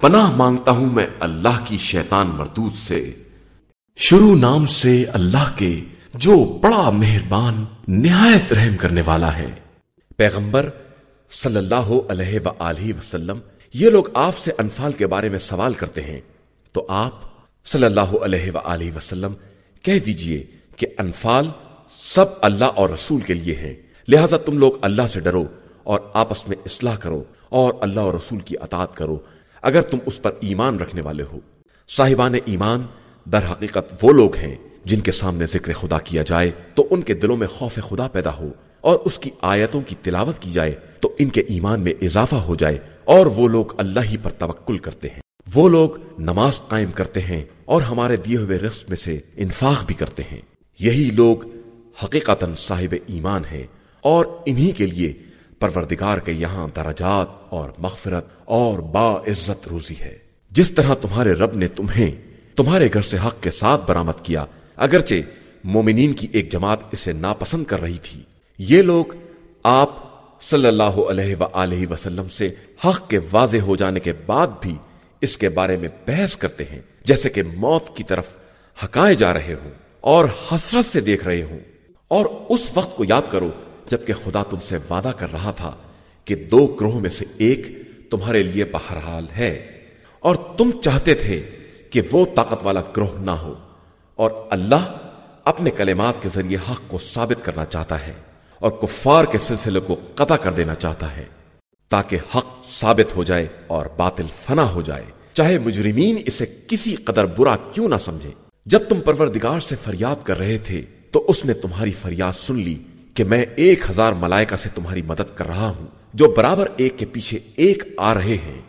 پناہ مانگتا ہوں میں اللہ کی شیطان مردود سے۔ شروع نام سے اللہ کے جو بڑا مہربان، نہایت رحم کرنے والا ہے۔ پیغمبر صلی اللہ علیہ وآلہ وسلم، یہ لوگ آپ سے انفال کے بارے میں سوال کرتے ہیں۔ تو آپ صلی اللہ علیہ وآلہ وسلم، کہہ دیجیے کہ انفال سب اللہ اور رسول کے لیے ہیں۔ لہذا تم لوگ اللہ سے ڈرو اور آپس میں اصلاح کرو اور اللہ اور رسول کی اطاعت کرو۔ اگر تم اس پر ایمان رکھنے والے ہو۔ صاحبان ایمان، در حقیقت وہ لوگ ہیں جن کے سامنے ذکر خدا کیا جائے تو ان کے دلوں میں خوف خدا پیدا ہو اور اس کی آیتوں کی تلاوت کی جائے تو ان کے ایمان میں اضافہ ہو جائے اور وہ لوگ اللہ ہی پر توکل کرتے ہیں۔ وہ لوگ نماز قائم کرتے ہیں اور ہمارے دیے ہوئے رسم میں سے انفاق بھی کرتے ہیں۔ یہی لوگ حقیقت صاحب ایمان ہیں اور انہی کے لیے پروردگار کے یہاں درجات اور مغفرت اور با عزت روزی ہے۔ جس طرح تمہارے رب نے تمہیں تمہارے گھر سے حق کے ساتھ برامت کیا، اگرچہ مومنین کی ایک جماعت اسے ناپسند کر رہی تھی۔ یہ لوگ آپ صلی اللہ علیہ وآلہ وسلم سے حق کے واضح ہو جانے کے بعد بھی اس کے بارے میں بحث کرتے ہیں، جیسے کہ موت کی طرف ہکائے جا رہے ہوں اور حسرت سے دیکھ رہے ہوں۔ اور اس وقت کو یاد کرو جبکہ خدا تم سے وعدہ کر رہا تھا کہ دو گروہ میں سے ایک تمہارے لیے بہرحال ہے۔ اور تم چاہتے تھے کہ وہ طاقت والا گروہ نہ ہو۔ اور اللہ اپنے کلمات کے ذریعے حق کو ثابت کرنا چاہتا ہے اور کفار کے سلسلے کو قطع کر دینا چاہتا ہے تاکہ حق ثابت ہو جائے اور باطل فنا ہو جائے۔ چاہے مجرمین اسے کسی قدر برا کیوں نہ سمجھے جب تم پروردگار سے فریاد کر رہے تھے تو اس نے تمہاری فریاد سن لی۔ کہ میں ایک ہزار ملائکہ سے تمہاری مدد کر رہا ہوں، جو برابر ایک کے پیچھے ایک آ رہے ہیں۔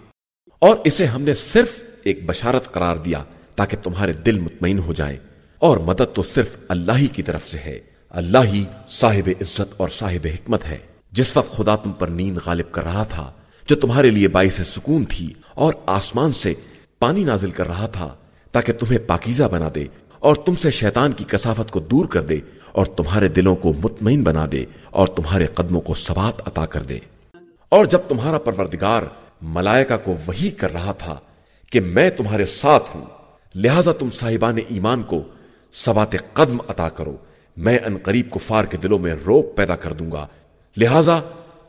اور اسے ہم نے صرف ایک بشارت قرار دیا تاکہ تمہارے دل مطمئن ہو جائے۔ اور مدد تو صرف اللہ ہی کی طرف سے ہے۔ اللہ ہی صاحب عزت اور صاحب حکمت ہے۔ جس وقت خدا تم پر نیند غالب کر رہا تھا، جو تمہارے لیے باعث سکون تھی اور آسمان سے پانی نازل کر رہا تھا، تاکہ تمہیں پاکیزہ بنا دے اور تم سے شیطان کی کسافت کو دور کر دے۔ اور تمہارے دلوں کو مطمئن بنا دے اور تمہارے قدموں کو سبات عطا کر دے۔ اور جب تمہارا پروردگار ملائکہ کو وہی کر رہا تھا کہ میں تمہارے ساتھ ہوں، لہذا تم صاحبان ایمان کو سبات قدم عطا کرو۔ میں ان قریب کفار کے دلوں میں روپ پیدا کر دوں گا۔ لہذا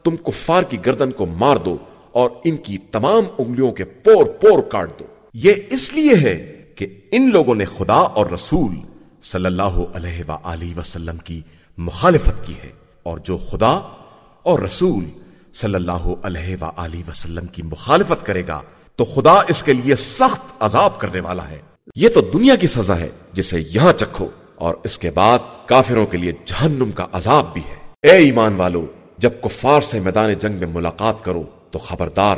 تم کفار کی گردن کو مار دو اور ان کی تمام انگلیوں کے پور پور کاٹ دو۔ یہ اس لیے ہے کہ ان لوگوں نے خدا اور رسول صلی اللہ علیہ وآلہ وسلم کی مخالفت کی ہے اور جو خدا اور رسول صلی اللہ علیہ وآلہ وسلم کی مخالفت کرے گا، تو خدا اس کے لیے سخت عذاب کرنے والا ہے۔ یہ تو دنیا کی سزا ہے، جسے یہاں چکھو۔ اور اس کے بعد کافروں کے لیے جہنم کا عذاب بھی ہے۔ اے ایمان والو، جب کفار سے میدان جنگ میں ملاقات کرو، تو خبردار،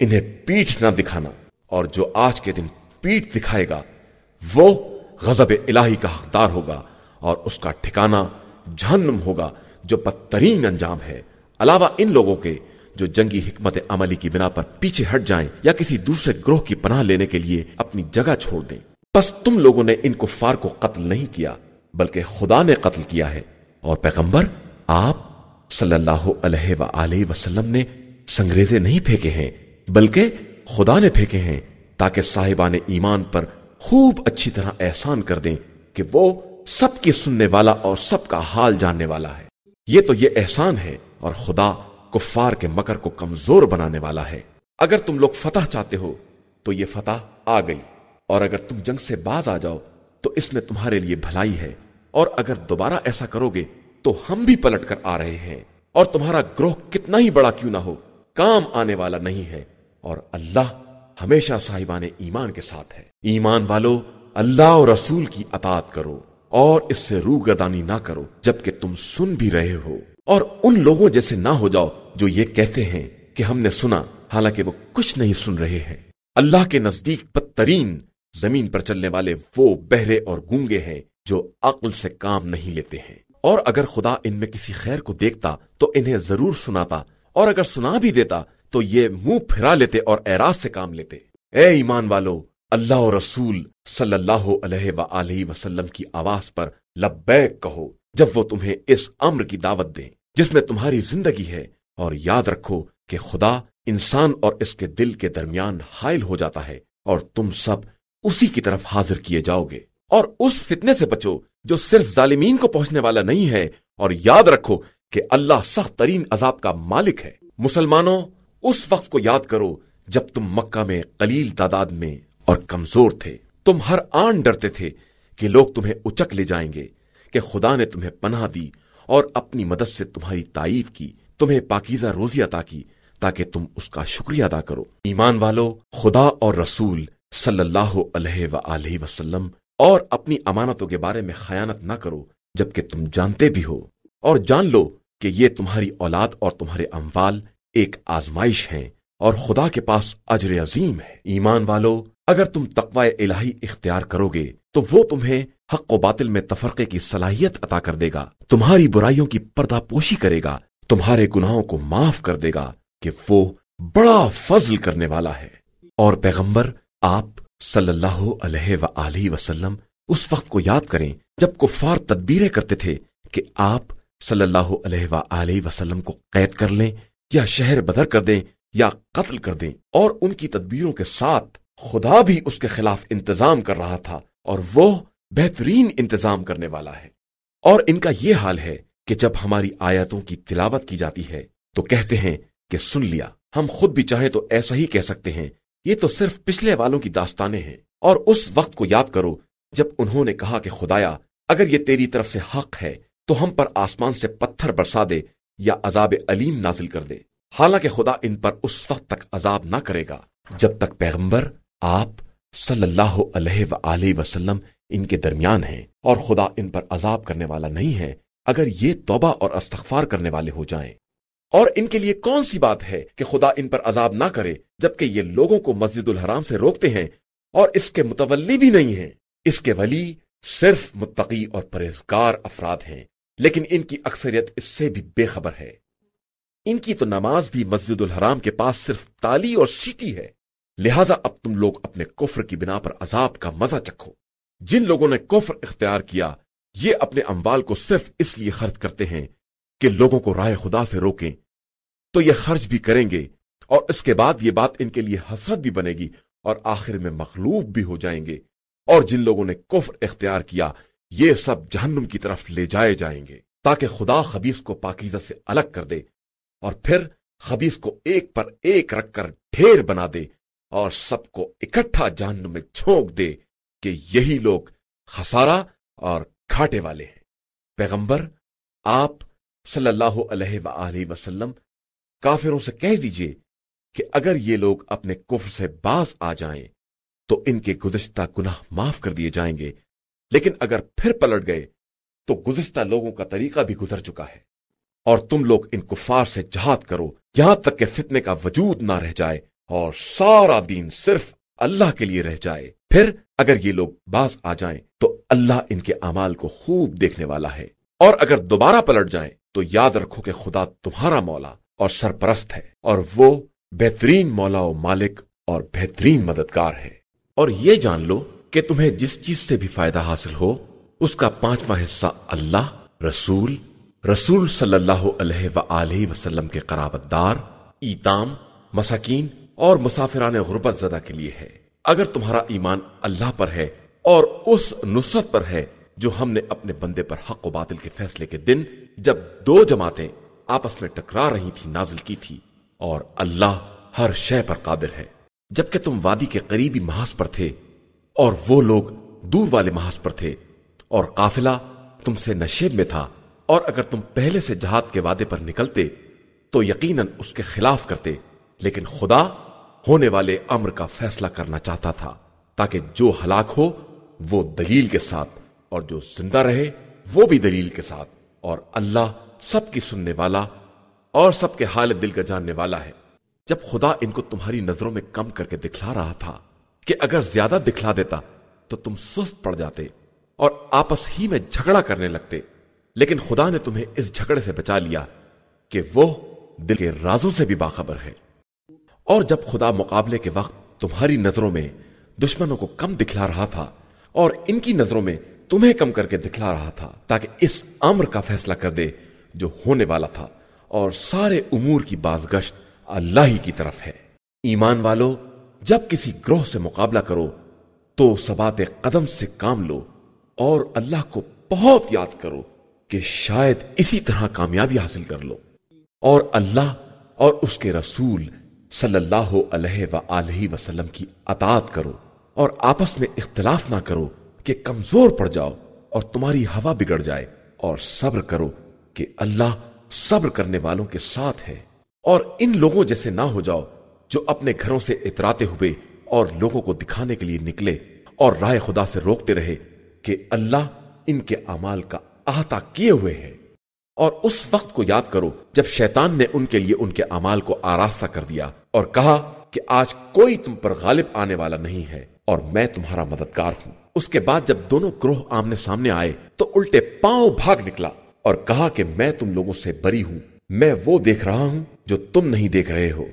انہیں پیٹھ نہ دکھانا۔ اور جو آج کے دن پیٹ دکھائے گا، وہ غضب الہی کا حقدار ہوگا اور اس کا ٹھکانہ جہنم ہوگا جو بدترین انجام ہے۔ علاوہ ان لوگوں کے جو جنگی حکمت عملی کی بنا پر پیچھے ہٹ جائیں یا کسی دوسرے گروہ کی پناہ لینے کے لیے اپنی جگہ چھوڑ دیں۔ بس تم لوگوں نے ان کفار کو قتل نہیں کیا، بلکہ خدا نے قتل کیا ہے۔ اور پیغمبر، آپ صلی اللہ علیہ وآلہ وسلم نے سنگریزے نہیں پھینکے ہیں، بلکہ خدا نے پھینکے ہیں تاکہ صاحبان ایمان پر خوب اچھی طرح احسان کر دیں کہ وہ سب کی سننے والا اور سب کا حال جاننے والا ہے۔ یہ تو یہ احسان ہے اور خدا کفار کے مکر کو کمزور بنانے والا ہے۔ اگر تم لوگ فتح چاہتے ہو تو یہ فتح آ گئی۔ اور اگر تم جنگ سے باز آ جاؤ تو اس میں تمہارے لیے بھلائی ہے۔ اور اگر دوبارہ ایسا کرو گے تو ہم بھی پلٹ کر آ رہے ہیں۔ اور تمہارا گروہ کتنا ہی بڑا کیوں نہ ہو، کام آنے والا نہیں ہے۔ اور اللہ ہمیشہ صاحبان ایمان کے ساتھ ہے۔ ایمان والو، اللہ اور رسول کی اطاعت کرو اور اس سے روح گردانی نہ کرو، جبکہ تم سن بھی رہے ہو۔ اور ان لوگوں جیسے نہ ہو جاؤ جو یہ کہتے ہیں کہ ہم نے سنا، حالانکہ وہ کچھ نہیں سن رہے ہیں۔ اللہ کے نزدیک بدترین زمین پر چلنے والے وہ بہرے اور گونگے ہیں جو عقل سے کام نہیں لیتے ہیں۔ اور اگر خدا ان میں کسی خیر کو دیکھتا تو انہیں ضرور سناتا، اور اگر سنا بھی دیتا تو یہ منہ پھرا لیتے اور ایراز سے کام لیتے۔ اے ایمان والو، اللہ اور رسول صلی اللہ علیہ وآلہ وسلم کی آواز پر لبیک کہو جب وہ تمہیں اس امر کی دعوت دیں، جس میں تمہاری زندگی ہے۔ اور یاد رکھو کہ خدا انسان اور اس کے دل کے درمیان حائل ہو جاتا ہے اور تم سب اسی کی طرف حاضر کیے جاؤ گے۔ اور اس فتنے سے بچو جو صرف ظالمین کو پہنچنے والا نہیں ہے۔ اور یاد رکھو کہ اللہ سخت ترین عذاب کا مالک ہے۔ مسلمانوں اس وقت کو یاد کرو جب تم مکہ میں قلیل تعداد میں اور کمزور تھے۔ تم ہر آن ڈرتے تھے کہ لوگ تمہیں اچک لے جائیں گے، کہ خدا نے تمہیں پناہ دی اور اپنی مدد سے تمہاری تعریف کی، تمہیں پاکیزہ روزی عطا کی تاکہ تم اس کا شکریہ ادا کرو۔ ایمان والو، خدا اور رسول صلی اللہ علیہ و وسلم اور اپنی امانتوں کے بارے میں خیانت نہ کرو جبکہ تم جانتے بھی ہو۔ اور جان لو کہ یہ تمہاری اولاد اور تمہارے اموال ایک آزمائش ہیں اور خدا کے پاس اجر عظیم ہے۔ ایمان والو، اگر تم تقوی الہی اختیار کرو گے تو وہ تمہیں حق و باطل میں تفرقے کی صلاحیت عطا کر دے گا۔ تمہاری برائیوں کی پردہ پوشی کرے گا، تمہارے گناہوں کو معاف کر دے گا کہ وہ بڑا فضل کرنے والا ہے۔ اور پیغمبر، آپ صلی اللہ علیہ و وسلم، اس وقت کو یاد کریں جب کفار تدبیریں کرتے تھے کہ آپ صلی اللہ علیہ و وسلم کو قید کر لیں یا شہر بدر کر دیں یا قتل کر دیں۔ اور ان کی تدبیروں کے ساتھ خدا بھی اس کے خلاف انتظام کر رہا تھا اور وہ بہترین انتظام کرنے والا ہے۔ اور ان کا یہ حال ہے کہ جب ہماری آیتوں کی تلاوت کی جاتی ہے تو کہتے ہیں کہ سن لیا، ہم خود بھی چاہیں تو ایسا ہی کہہ سکتے ہیں۔ یہ تو صرف پچھلے والوں کی داستانیں ہیں۔ اور اس وقت کو یاد کرو جب انہوں نے کہا کہ خدایا، اگر یہ تیری طرف سے حق ہے تو ہم پر آسمان سے پتھر برسا دے یا عذاب علیم نازل کر دے۔ حالانکہ خدا ان پر اس وقت تک عذاب نہ کرے گا جب تک پیغمبر آپ صلی اللہ علیہ و وسلم ان کے درمیان ہیں اور خدا ان پر عذاب کرنے والا نہیں ہے۔ اگر یہ توبہ اور استغفار کرنے والے ہو جائیں۔ اور ان کے لیے کون سی بات ہے کہ خدا ان پر عذاب نہ کرے جبکہ یہ لوگوں کو مسجد الحرام سے روکتے ہیں اور اس کے متولی بھی نہیں ہیں۔ اس کے ولی صرف متقی اور پرہزگار افراد ہیں۔ لیکن ان کی اکثریت اس سے بھی بے خبر ہے۔ ان کی تو نماز بھی مسجد الحرام کے پاس صرف تالی اور سیٹی ہے۔ لہذا اب تم لوگ اپنے کفر کی بنا پر عذاب کا مزہ چکھو۔ جن لوگوں نے کفر اختیار کیا، یہ اپنے اموال کو صرف اس لیے خرچ کرتے ہیں کہ لوگوں کو رائے خدا سے روکیں۔ تو یہ خرچ بھی کریں گے اور اس کے بعد یہ بات ان کے لیے حسرت بھی بنے گی اور آخر میں مخلوب بھی ہو جائیں گے۔ اور جن لوگوں نے کفر اختیار کیا یہ سب جہنم کی طرف لے جائے جائیں گے، تاکہ خدا خبیص کو پاکیزہ سے الگ کر دے اور پھر خبیص کو ایک پر ایک رکھ کر ڈھیر بنا دے اور سب کو اکٹھا جہنم میں چھونک دے کہ یہی لوگ خسارہ اور کھاٹے والے ہیں۔ پیغمبر، آپ صلی اللہ علیہ وآلہ وسلم، کافروں سے کہہ دیجیے کہ اگر یہ لوگ اپنے کفر سے باز آ جائیں تو ان کے گزشتہ گناہ معاف کر دیے جائیں گے۔ لیکن اگر پھر پلٹ گئے، تو گزشتہ لوگوں کا طریقہ بھی گزر چکا ہے۔ اور تم لوگ ان کفار سے جہاد کرو، یہاں تک کہ فتنے کا وجود نہ رہ جائے اور سارا دین صرف اللہ کے لیے رہ جائے۔ پھر اگر یہ لوگ باز آ جائیں، تو اللہ ان کے امال کو خوب دیکھنے والا ہے۔ اور اگر دوبارہ پلٹ جائیں، تو یاد رکھو کہ خدا تمہارا مولا اور سرپرست ہے، اور وہ بہترین مولا و مالک اور بہترین مددگار ہے۔ اور یہ جان لو کہ تمہیں جس چیز سے بھی فائدہ حاصل ہو، اس کا پانچواں حصہ اللہ، رسول رسول صلی اللہ علیہ و وسلم کے قرابت دار، ایتام، مساکین اور مسافران غربت زدہ کے لیے ہے۔ اگر تمہارا ایمان اللہ پر ہے اور اس نصرت پر ہے جو ہم نے اپنے بندے پر حق و باطل کے فیصلے کے دن جب دو جماعتیں آپس میں ٹکرا رہی تھی نازل کی تھی، اور اللہ ہر شے پر قادر ہے۔ جبکہ تم وادی کے قریبی محاذ پر تھے اور وہ لوگ دور والے محاذ پر تھے اور قافلہ تم سے نشیب میں تھا اور اگر تم پہلے سے جہاد کے وعدے پر نکلتے تو یقیناً اس کے خلاف کرتے، لیکن خدا ہونے والے امر کا فیصلہ کرنا چاہتا تھا تاکہ جو ہلاک ہو وہ دلیل کے ساتھ اور جو زندہ رہے وہ بھی دلیل کے ساتھ اور اللہ سب کی سننے والا اور سب کے حال دل کا جاننے والا ہے۔ جب خدا ان کو تمہاری نظروں میں کم کر کے دکھلا رہا تھا کہ اگر زیادہ دکھلا دیتا تو تم سست پڑ جاتے اور آپس ہی میں جھگڑا کرنے لگتے۔ لیکن خدا نے تمہیں اس جھگڑے سے بچا لیا کہ وہ دل کے رازوں سے بھی باخبر ہے۔ اور جب خدا مقابلے کے وقت تمہاری نظروں میں دشمنوں کو کم دکھلا رہا تھا اور ان کی نظروں میں تمہیں کم کر کے دکھلا رہا تھا تاکہ اس امر کا فیصلہ کر دے جو ہونے والا تھا اور سارے امور کی بازگشت اللہ ہی کی طرف ہے۔ ایمان والو جب کسی گروہ سے مقابلہ کرو تو سبات قدم سے کام لو اور اللہ کو بہت یاد کرو کہ شاید اسی طرح کامیابی حاصل کر لو۔ اور اللہ اور اس کے رسول صلی اللہ علیہ و وسلم کی اطاعت کرو اور آپس میں اختلاف نہ کرو کہ کمزور پڑ جاؤ اور تمہاری ہوا بگڑ جائے اور صبر کرو کہ اللہ صبر کرنے والوں کے ساتھ ہے اور ان لوگوں جیسے نہ ہو جاؤ جو اپنے گھروں سے اتراتے ہوئے اور لوگوں کو دکھانے کے لیے نکلے اور رائے خدا سے روکتے رہے کہ اللہ ان کے امال کا احاطہ کیے ہوئے ہے اور اس وقت کو یاد کرو جب شیطان نے ان کے لیے ان کے امال کو آراستہ کر دیا اور کہا کہ آج کوئی تم پر غالب آنے والا نہیں ہے اور میں تمہارا مددگار ہوں۔ اس کے بعد جب دونوں گروہ آمنے سامنے آئے تو الٹے پاؤں بھاگ نکلا اور کہا کہ میں تم لوگوں سے بری ہوں، میں وہ دیکھ رہا ہوں جو تم نہیں دیکھ رہے ہو۔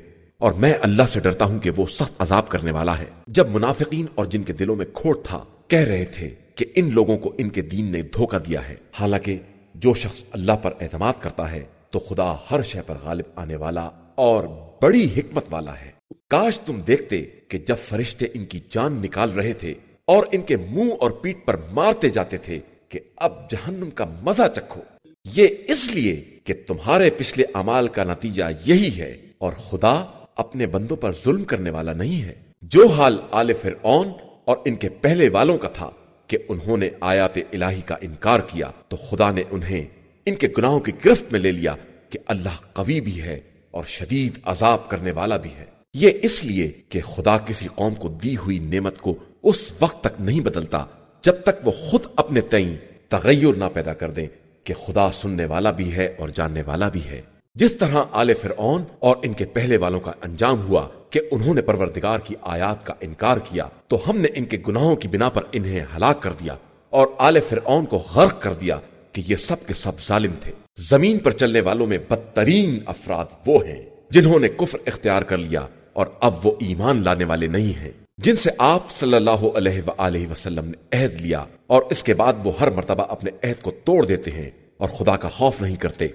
اور میں اللہ سے ڈرتا ہوں کہ وہ سخت عذاب کرنے والا ہے۔ جب منافقین اور جن کے دلوں میں کھوٹ تھا، کہہ رہے تھے کہ ان لوگوں کو ان کے دین نے دھوکہ دیا ہے، حالانکہ جو شخص اللہ پر اعتماد کرتا ہے، تو خدا ہر شے پر غالب آنے والا اور بڑی حکمت والا ہے۔ کاش تم دیکھتے کہ جب فرشتے ان کی جان نکال رہے تھے اور ان کے منہ اور پیٹ پر مارتے جاتے تھے کہ اب جہنم کا مزہ چکھو۔ یہ اس لیے کہ تمہارے پچھلے امال کا نتیجہ یہی ہے اور خدا اپنے بندوں پر ظلم کرنے والا نہیں ہے۔ جو حال آل فرعون اور ان کے پہلے والوں کا تھا کہ انہوں نے آیات الہی کا انکار کیا، تو خدا نے انہیں ان کے گناہوں کی گرفت میں لے لیا کہ اللہ قوی بھی ہے اور شدید عذاب کرنے والا بھی ہے۔ یہ اس لیے کہ خدا کسی قوم کو دی ہوئی نعمت کو اس وقت تک نہیں بدلتا جب تک وہ خود اپنے تئیں تغیر نہ پیدا کر دیں کہ خدا سننے والا بھی ہے اور جاننے والا بھی ہے۔ جس طرح آل فرعون اور ان کے پہلے والوں کا انجام ہوا کہ انہوں نے پروردگار کی آیات کا انکار کیا، تو ہم نے ان کے گناہوں کی بنا پر انہیں ہلاک کر دیا اور آل فرعون کو غرق کر دیا کہ یہ سب کے سب ظالم تھے۔ زمین پر چلنے والوں میں بدترین افراد وہ ہیں جنہوں نے کفر اختیار کر لیا اور اب وہ ایمان لانے والے نہیں ہیں۔ جن سے آپ صلی اللہ علیہ وآلہ وسلم نے عہد لیا اور اس کے بعد وہ ہر مرتبہ اپنے عہد کو توڑ دیتے ہیں اور خدا کا خوف نہیں کرتے۔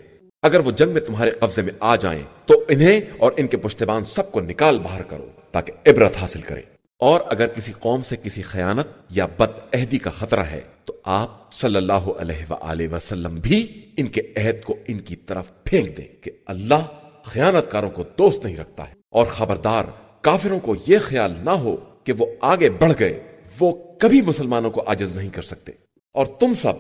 اگر وہ جنگ میں تمہارے قبضے میں آ جائیں تو انہیں اور ان کے پشتبان سب کو نکال باہر کرو تاکہ عبرت حاصل کرے اور اگر کسی قوم سے کسی خیانت یا بد عہدی کا خطرہ ہے تو آپ صلی اللہ علیہ وآلہ وسلم بھی ان کے عہد کو ان کی طرف پھینک دیں کہ اللہ خیانت کاروں کو دوست نہیں رکھتا ہے۔ اور خبردار کافروں کو یہ خیال نہ ہو کہ وہ آگے بڑھ گئے، وہ کبھی مسلمانوں کو آجز نہیں کر سکتے۔ اور تم سب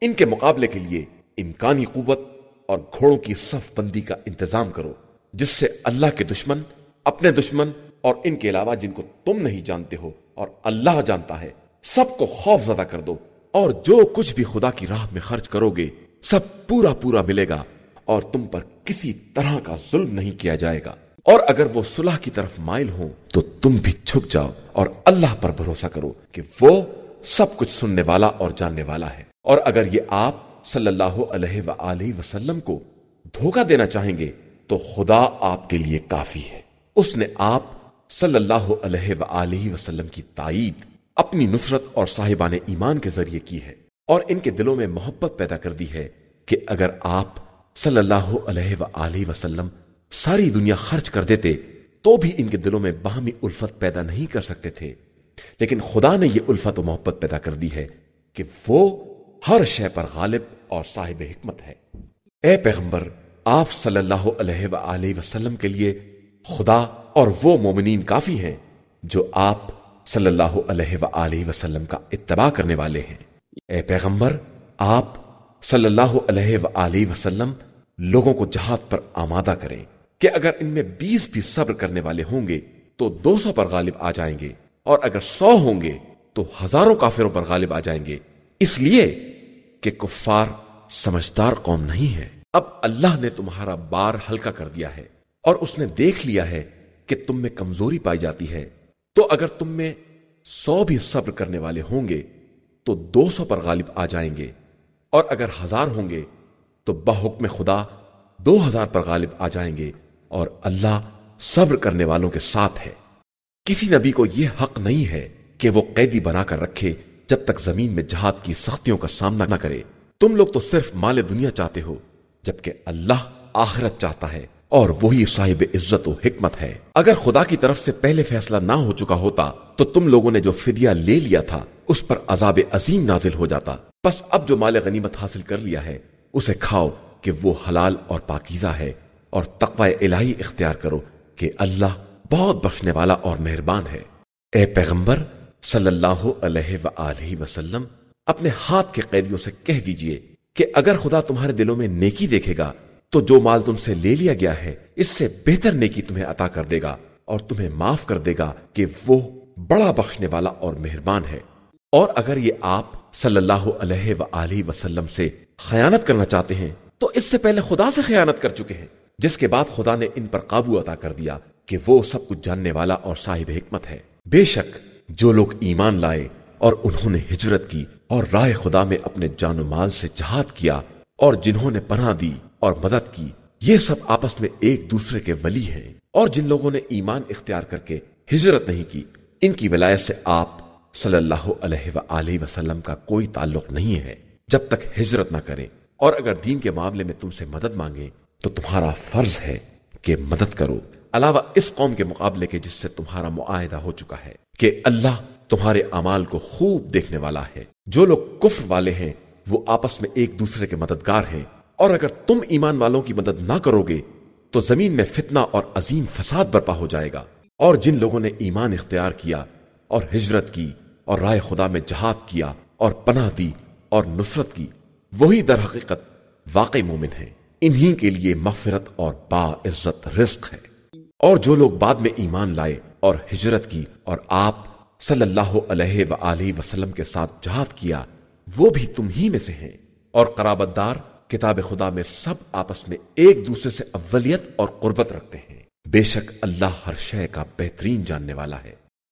ان کے مقابلے کے لیے امکانی قوت اور گھوڑوں کی صف بندی کا انتظام کرو، جس سے اللہ کے دشمن، اپنے دشمن اور ان کے علاوہ جن کو تم نہیں جانتے ہو اور اللہ جانتا ہے، سب کو خوف زدہ کر دو۔ اور جو کچھ بھی خدا کی راہ میں خرچ کرو گے، سب پورا پورا ملے گا اور تم پر کسی طرح کا ظلم نہیں کیا جائے گا۔ اور اگر وہ صلح کی طرف مائل ہوں، تو تم بھی چھک جاؤ اور اللہ پر بھروسہ کرو کہ وہ سب کچھ سننے والا اور جاننے والا ہے۔ اور اگر یہ آپ صلی اللہ علیہ وآلہ وسلم کو دھوکہ دینا چاہیں گے تو خدا آپ کے لیے کافی ہے۔ اس نے آپ صلی اللہ علیہ وآلہ وسلم کی تائید اپنی نصرت اور صاحبان ایمان کے ذریعے کی ہے اور ان کے دلوں میں محبت پیدا کر دی ہے کہ اگر آپ صلی اللہ علیہ وآلہ وسلم ساری دنیا خرچ کر دیتے تو بھی ان کے دلوں میں باہمی الفت پیدا نہیں کر سکتے تھے۔ لیکن خدا نے یہ الفت و محبت پیدا کر دی ہے کہ وہ ہر شے پر غالب اور صاحب حکمت ہے۔ اے پیغمبر، آپ صلی اللہ علیہ وآلہ وسلم کے لیے خدا اور وہ مومنین کافی ہیں جو آپ صلی اللہ علیہ وآلہ وسلم کا اتباع کرنے والے ہیں۔ اے پیغمبر، آپ صلی اللہ علیہ وآلہ وسلم لوگوں کو جہاد پر آمادہ کریں کہ اگر ان میں بیس بھی صبر کرنے والے ہوں گے تو دو سو پر غالب آ جائیں گے اور اگر سو ہوں گے تو ہزاروں کافروں پر غالب آ جائیں گے۔ اس لیے کہ کفار سمجھدار قوم نہیں ہے اب اللہ نے تمہارا بار ہلکا کر دیا ہے اور اس نے دیکھ لیا ہے کہ تم میں کمزوری پائی جاتی ہے۔ تو اگر تم میں سو بھی صبر کرنے والے ہوں گے، تو دو سو پر غالب آ جائیں گے۔ اور اگر ہزار ہوں گے، تو بحکم خدا دو ہزار پر غالب آ جائیں گے اور اللہ صبر کرنے والوں کے ساتھ ہے۔ کسی نبی کو یہ حق نہیں ہے کہ وہ قیدی بنا کر رکھے جب تک زمین میں جہاد کی سختیوں کا سامنا نہ کرے، تم لوگ تو صرف مال دنیا چاہتے ہو، جبکہ اللہ آخرت چاہتا ہے، اور وہی صاحب عزت و حکمت ہے۔ اگر خدا کی طرف سے پہلے فیصلہ نہ ہو چکا ہوتا، تو تم لوگوں نے جو فدیہ لے لیا تھا، اس پر عذاب عظیم نازل ہو جاتا۔ بس اب جو مال غنیمت حاصل کر لیا ہے، اسے کھاؤ کہ وہ حلال اور پاکیزہ ہے، اور تقوی الہی اختیار کرو کہ اللہ بہت بخشنے والا اور مہربان ہے۔ اے پیغمبر صلی اللہ علیہ وآلہ وسلم، اپنے ہاتھ کے قیدیوں سے کہہ دیجیے کہ اگر خدا تمہارے دلوں میں نیکی دیکھے گا، تو جو مال تم سے لے لیا گیا ہے، اس سے بہتر نیکی تمہیں عطا کر دے گا اور تمہیں معاف کر دے گا کہ وہ بڑا بخشنے والا اور مہربان ہے۔ اور اگر یہ آپ صلی اللہ علیہ وآلہ وسلم سے خیانت کرنا چاہتے ہیں، تو اس سے پہلے خدا سے خیانت کر چکے ہیں، جس کے بعد خدا نے ان پر قابو عطا کر دیا کہ وہ سب کچھ جاننے والا اور صاحب حکمت ہے۔ بے شک جو لوگ ایمان لائے اور انہوں نے ہجرت کی اور رائے خدا میں اپنے جان و مال سے جہاد کیا اور جنہوں نے پناہ دی اور مدد کی، یہ سب آپس میں ایک دوسرے کے ولی ہیں۔ اور جن لوگوں نے ایمان اختیار کر کے ہجرت نہیں کی، ان کی ولایت سے آپ صلی اللہ علیہ وآلہ وسلم کا کوئی تعلق نہیں ہے۔ جب تک ہجرت نہ کریں، اور اگر دین کے معاملے میں تم سے مدد مانگے تو تمہارا فرض ہے کہ مدد کرو۔ علاوہ اس قوم کے مقابلے کے جس سے تمہارا معاہدہ ہو چکا ہے کہ اللہ تمہارے امال کو خوب دیکھنے والا ہے۔ جو لوگ کفر والے ہیں، وہ آپس میں ایک دوسرے کے مددگار ہیں۔ اور اگر تم ایمان والوں کی مدد نہ کرو گے، تو زمین میں فتنہ اور عظیم فساد برپا ہو جائے گا۔ اور جن لوگوں نے ایمان اختیار کیا اور ہجرت کی اور رائے خدا میں جہاد کیا اور پناہ دی اور نصرت کی، وہی در حقیقت واقع مومن ہے انہی کے لیے مغفرت اور با عزت رزق ہے۔ اور جو لوگ بعد میں ایمان لائے اور ہجرت کی اور آپ صلی اللہ علیہ وآلہ وسلم کے ساتھ جہاد کیا، وہ بھی تم ہی میں سے ہیں۔ اور قرابت دار کتاب خدا میں سب آپس میں ایک دوسرے سے اولیت اور قربت رکھتے ہیں۔ بے شک اللہ ہر شے کا بہترین جاننے والا ہے۔